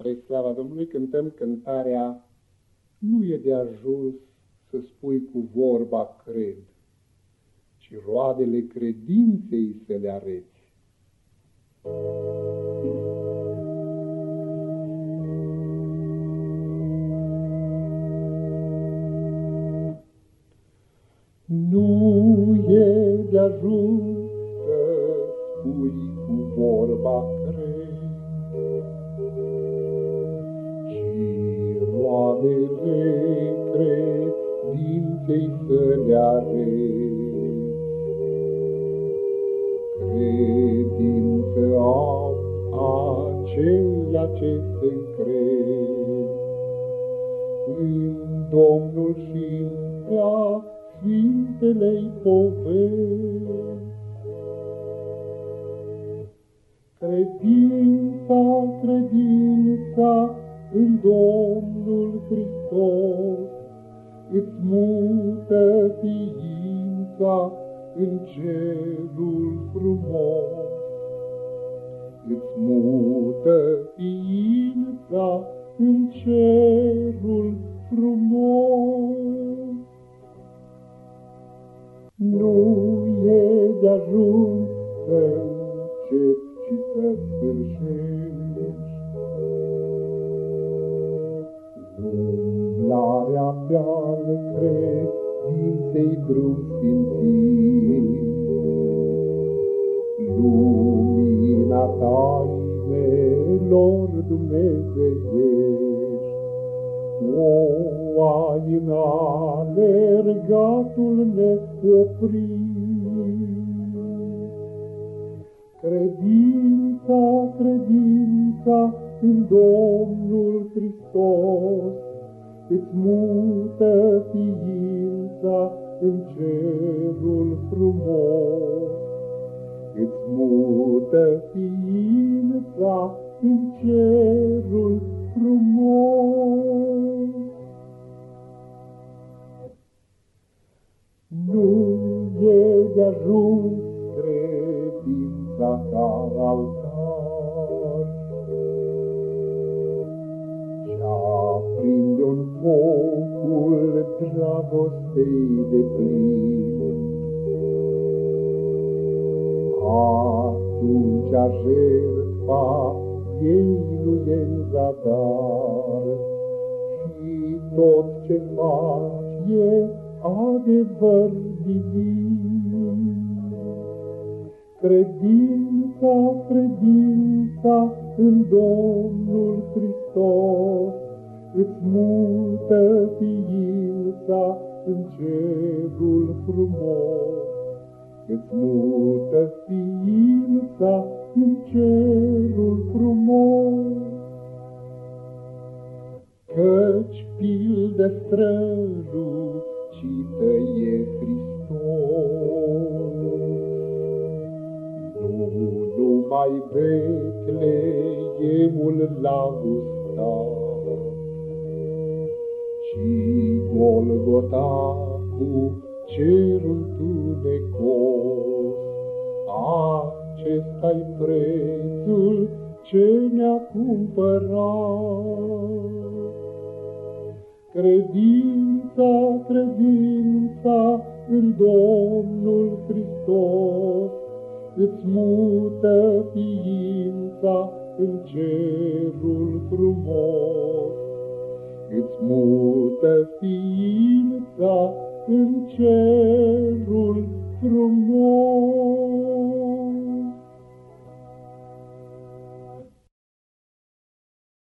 Spre slava Domnului cântăm cântarea Nu e de ajuns să spui cu vorba cred, ci roadele credinței să le areți. Nu e de ajuns să spui cu vorba cred, roadele credinței să le arăți. Credință au aceia ce se încred în Domnul și în prea Sfintelei poveri. Credința, credința, în Domnul Hristos, îți mută ființa în cerul frumos. Îți mută ființa în cerul frumos. Nu e de ajuns să începi și să sfârșești, Umblarea mea în credinței drum sfințit. Lumina tainelor dumnezeiești, O, ai în alergatul neoprit. Credința, credința, în Domnul Hristos, îți mută ființa în cerul frumos. Îți mută ființa în cerul frumos. Nu e de ajuns credința ta altar, aprinde un focul dragostei de plin. Atunci a jertfa ei nu e în zadar și tot ce faci e adevăr divin. Credința, credința în Domnul Hristos, îți mută ființa în cerul frumos. Îți mută ființa în cerul frumos. Căci pildă strălucită e Hristos, numai Betleemul l-a gustat, ci Golgota cu cerul tunecos. Acesta-i prețul ce ne-a cumpărat. Credința, credința în Domnul Hristos, îți mută ființa în cerul frumos. Îți mută ființa în cerul